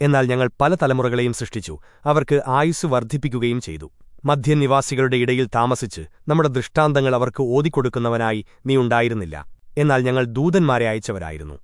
എന്നാൽ ഞങ്ങൾ പല തലമുറകളെയും സൃഷ്ടിച്ചു. അവർക്ക് ആയുസ് വർദ്ധിപ്പിക്കുകയും ചെയ്തു. മധ്യനിവാസികളുടെ ഇടയിൽ താമസിച്ച് നമ്മുടെ ദൃഷ്ടാന്തങ്ങൾ അവർക്ക് ഓതിക്കൊടുക്കുന്നവനായി നീ ഉണ്ടായിരുന്നില്ല. എന്നാൽ ഞങ്ങൾ ദൂതന്മാരെ അയച്ചവരായിരുന്നു.